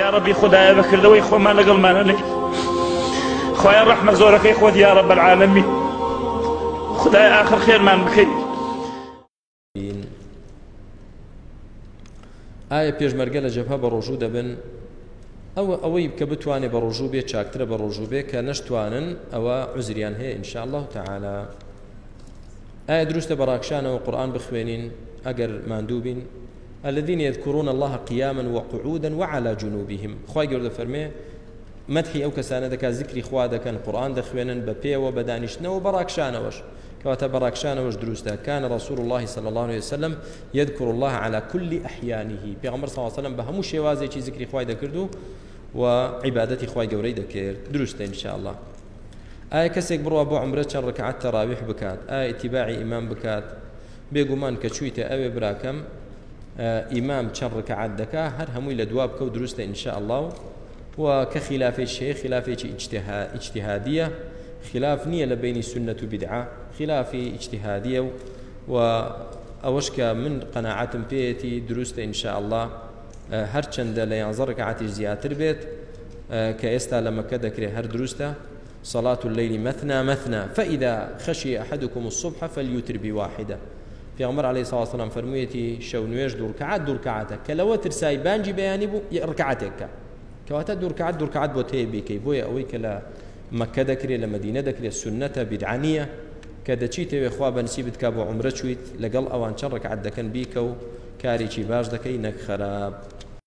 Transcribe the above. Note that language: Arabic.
یا ڕبی خدایە بەکردەوەی خۆمان لەگەڵمانە لێ خۆیان ڕەحمە زۆرەکەی خۆ دیارە بەرعاالەمی خدای آخر خێرمان بکەیت ئایا پێشمەرگە لە جەبها بە ڕۆژوو دەبن؟ ئەوە ئەوەی کە بتوانێت بە ڕۆژوو بێ چاکترە بە ڕۆژوو بێ کە نەشتوانن ئەوە عزریان هەیە الله تەعاالە ئایا دروستە بەڕاکشانەوە قورآان بخوێنین؟ ئەگەر ماندوو بین الذين يذكرون الله قياما وقعودا وعلى جنوبهم. خوای گەوردە فەرمێ مدحی ئەو کەسانە دەکات ذکری خوا دەکەن قورآان دەخوێنن بە پێوە بە دانیشتنەوە بەڕاکشانەوەش. کەواتە بەڕاکشانەوەش دروستە. كان رسول الله صلى الله عليه وسلم يذكر الله على كل أحيانه بيغمر صلى الله عليه وسلم بە هەموو شێوازێکی ذکری خوای دەکرد و و جوري خوای گەورەی دەکرد. دروستە انشاءله ئایا کەسێک بڕوا بۆ عمرە چەند ڕکعات تەراویح بکات؟ ئایا ئتیباعی ئیمان بکات؟ بێگومان کە چویتە ئەوێ براکەم ئیمام چەند ڕکەعات دەکا هەر هەمووی لە دواب بکە و دروستە الله و کە خلافی شێ خلافێکی ئیجتهادیە خلاف نییە لە بینی سنت و بدعا. خلافی ئیجتهادیە و و ئەوەش ان من قەنەعاتم دروستە الله هەرچەندە لە یانزە ڕکەعاتی زیاتر بێت کە ئێستا لە مەکە دەکرێت هەر دروستە. صلاة الليل مثنى مثنى فإذا خشي أحدكم الصبح فليتر بواحدة. پیامەر علی ساواسەلام فەرموویەتی شەو نوێژ دوورکات دوورکاتە کە لەوە ترسای بانجی بەیانی بوو ڕکاتێکە کەواتە دوورکات دوورکات بۆ تێ بیکەی بۆیە ئەوەی کە لە مەکە دەکرێت لە مدینە دەکرێت سنەتە بیدعانیە کە دەچی تەوێ خوا بەنسی بتکە بۆ عمرە چیت لەگەڵ ئەوان چەند ڕکعات دەکەن بیکە و کارێکی باش دەکەی نەک خراب.